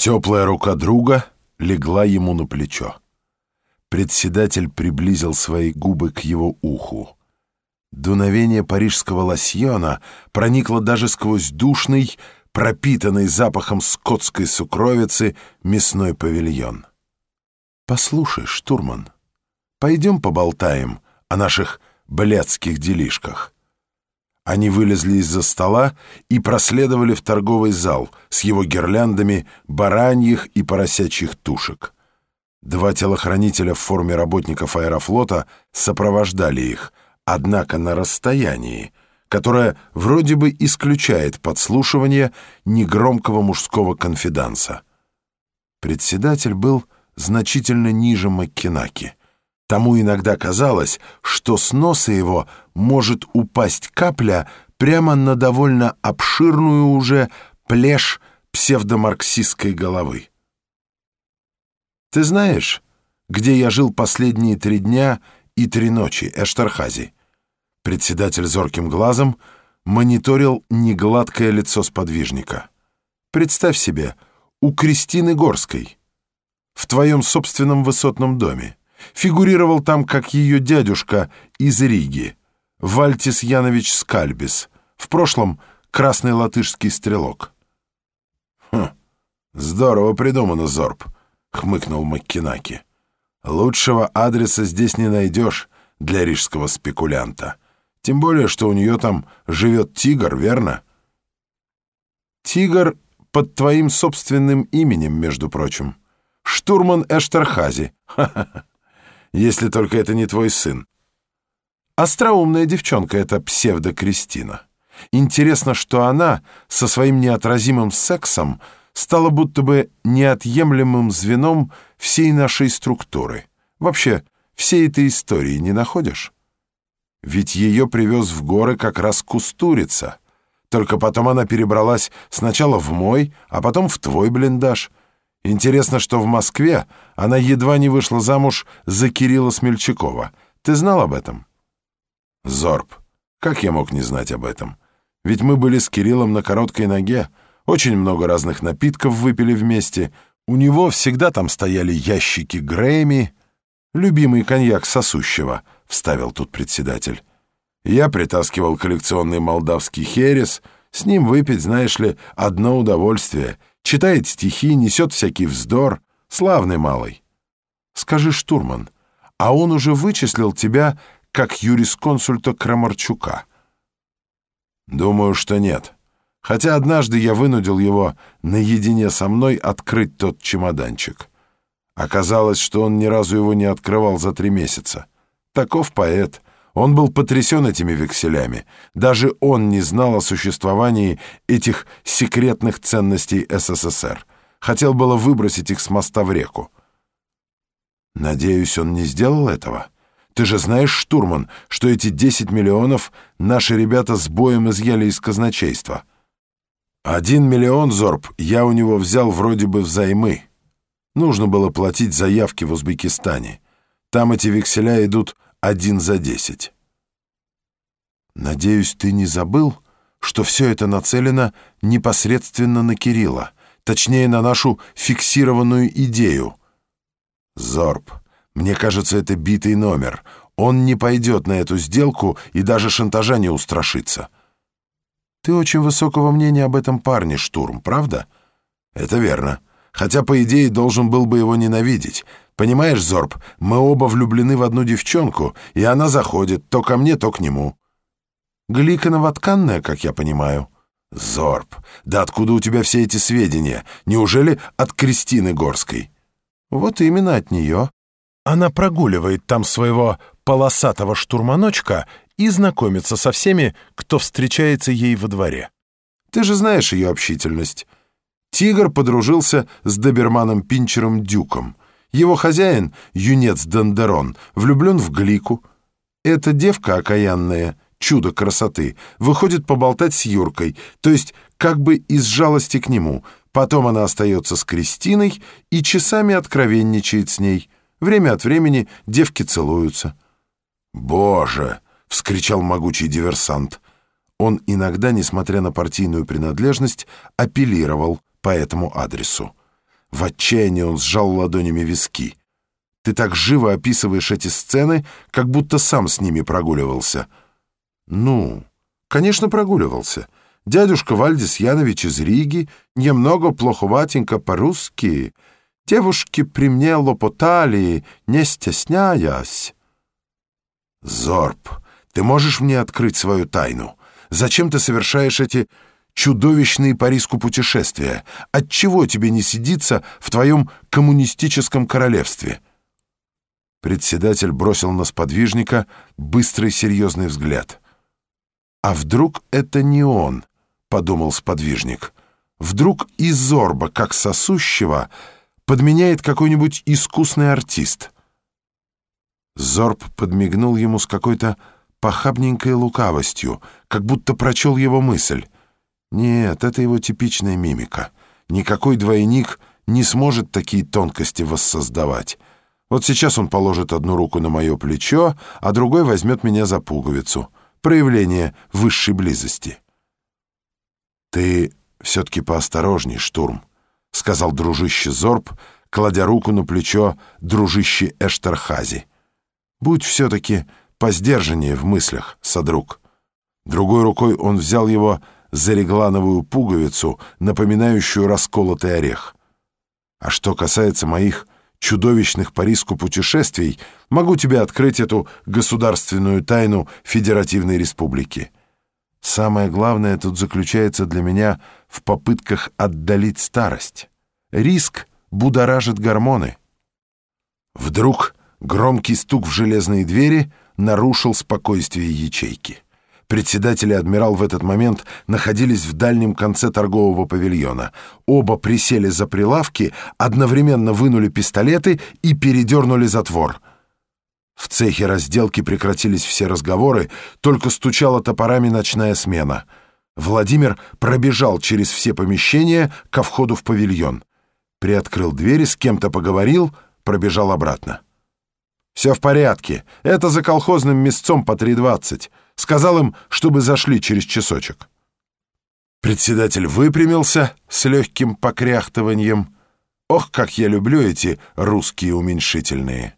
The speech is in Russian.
Теплая рука друга легла ему на плечо. Председатель приблизил свои губы к его уху. Дуновение парижского лосьона проникло даже сквозь душный, пропитанный запахом скотской сукровицы мясной павильон. «Послушай, штурман, пойдем поболтаем о наших блядских делишках». Они вылезли из-за стола и проследовали в торговый зал с его гирляндами бараньих и поросячьих тушек. Два телохранителя в форме работников аэрофлота сопровождали их, однако на расстоянии, которое вроде бы исключает подслушивание негромкого мужского конфиданса. Председатель был значительно ниже Маккинаки. Тому иногда казалось, что с носа его может упасть капля прямо на довольно обширную уже плешь псевдомарксистской головы. «Ты знаешь, где я жил последние три дня и три ночи, Эштархази?» Председатель зорким глазом мониторил негладкое лицо сподвижника. «Представь себе, у Кристины Горской, в твоем собственном высотном доме. Фигурировал там как ее дядюшка из Риги, Вальтис Янович Скальбис, в прошлом красный латышский стрелок». «Хм, здорово придумано, Зорб», — хмыкнул Маккинаки. «Лучшего адреса здесь не найдешь для рижского спекулянта. Тем более, что у нее там живет тигр, верно?» «Тигр под твоим собственным именем, между прочим. Штурман Эштерхази. Ха-ха-ха. Если только это не твой сын. Остроумная девчонка эта псевдо-Кристина. Интересно, что она со своим неотразимым сексом — стало будто бы неотъемлемым звеном всей нашей структуры. Вообще, всей этой истории не находишь? Ведь ее привез в горы как раз Кустурица. Только потом она перебралась сначала в мой, а потом в твой блиндаж. Интересно, что в Москве она едва не вышла замуж за Кирилла Смельчакова. Ты знал об этом? Зорб. Как я мог не знать об этом? Ведь мы были с Кириллом на короткой ноге, очень много разных напитков выпили вместе. У него всегда там стояли ящики Грэмми. Любимый коньяк сосущего, вставил тут председатель. Я притаскивал коллекционный молдавский херес. С ним выпить, знаешь ли, одно удовольствие. Читает стихи, несет всякий вздор. Славный малый. Скажи, штурман, а он уже вычислил тебя как юрисконсульта Крамарчука? Думаю, что нет. Хотя однажды я вынудил его наедине со мной открыть тот чемоданчик. Оказалось, что он ни разу его не открывал за три месяца. Таков поэт. Он был потрясен этими векселями. Даже он не знал о существовании этих секретных ценностей СССР. Хотел было выбросить их с моста в реку. Надеюсь, он не сделал этого? Ты же знаешь, штурман, что эти 10 миллионов наши ребята с боем изъяли из казначейства. Один миллион зорб я у него взял вроде бы взаймы. Нужно было платить заявки в Узбекистане. Там эти векселя идут один за десять. Надеюсь, ты не забыл, что все это нацелено непосредственно на Кирилла, точнее, на нашу фиксированную идею. Зорб, мне кажется, это битый номер. Он не пойдет на эту сделку и даже шантажа не устрашится. Ты очень высокого мнения об этом парне, Штурм, правда? Это верно. Хотя, по идее, должен был бы его ненавидеть. Понимаешь, Зорб, мы оба влюблены в одну девчонку, и она заходит то ко мне, то к нему. Гликанова-тканная, как я понимаю. Зорб, да откуда у тебя все эти сведения? Неужели от Кристины Горской? Вот именно от нее. Она прогуливает там своего полосатого штурманочка и знакомиться со всеми, кто встречается ей во дворе. Ты же знаешь ее общительность. Тигр подружился с доберманом Пинчером Дюком. Его хозяин, юнец Дендерон, влюблен в Глику. Эта девка окаянная, чудо красоты, выходит поболтать с Юркой, то есть как бы из жалости к нему. Потом она остается с Кристиной и часами откровенничает с ней. Время от времени девки целуются. «Боже!» — вскричал могучий диверсант. Он иногда, несмотря на партийную принадлежность, апеллировал по этому адресу. В отчаянии он сжал ладонями виски. «Ты так живо описываешь эти сцены, как будто сам с ними прогуливался». «Ну, конечно, прогуливался. Дядюшка Вальдис Янович из Риги, немного плоховатенько по-русски. Девушки при мне лопотали, не стесняясь». «Зорб, ты можешь мне открыть свою тайну? Зачем ты совершаешь эти чудовищные по риску путешествия? Отчего тебе не сидится в твоем коммунистическом королевстве?» Председатель бросил на сподвижника быстрый серьезный взгляд. «А вдруг это не он?» — подумал сподвижник. «Вдруг и Зорба, как сосущего, подменяет какой-нибудь искусный артист?» Зорб подмигнул ему с какой-то похабненькой лукавостью, как будто прочел его мысль. Нет, это его типичная мимика. Никакой двойник не сможет такие тонкости воссоздавать. Вот сейчас он положит одну руку на мое плечо, а другой возьмет меня за пуговицу. Проявление высшей близости. «Ты все-таки поосторожней, Штурм», — сказал дружище Зорб, кладя руку на плечо дружище Эштерхази. «Будь все-таки посдержаннее в мыслях, содруг». Другой рукой он взял его за реглановую пуговицу, напоминающую расколотый орех. А что касается моих чудовищных по риску путешествий, могу тебе открыть эту государственную тайну Федеративной Республики. Самое главное тут заключается для меня в попытках отдалить старость. Риск будоражит гормоны. Вдруг громкий стук в железные двери нарушил спокойствие ячейки. Председатель и адмирал в этот момент находились в дальнем конце торгового павильона. Оба присели за прилавки, одновременно вынули пистолеты и передернули затвор. В цехе разделки прекратились все разговоры, только стучала топорами ночная смена. Владимир пробежал через все помещения ко входу в павильон. Приоткрыл двери, с кем-то поговорил, пробежал обратно. «Все в порядке. Это за колхозным мясцом по 3.20. Сказал им, чтобы зашли через часочек. Председатель выпрямился с легким покряхтыванием. Ох, как я люблю эти русские уменьшительные.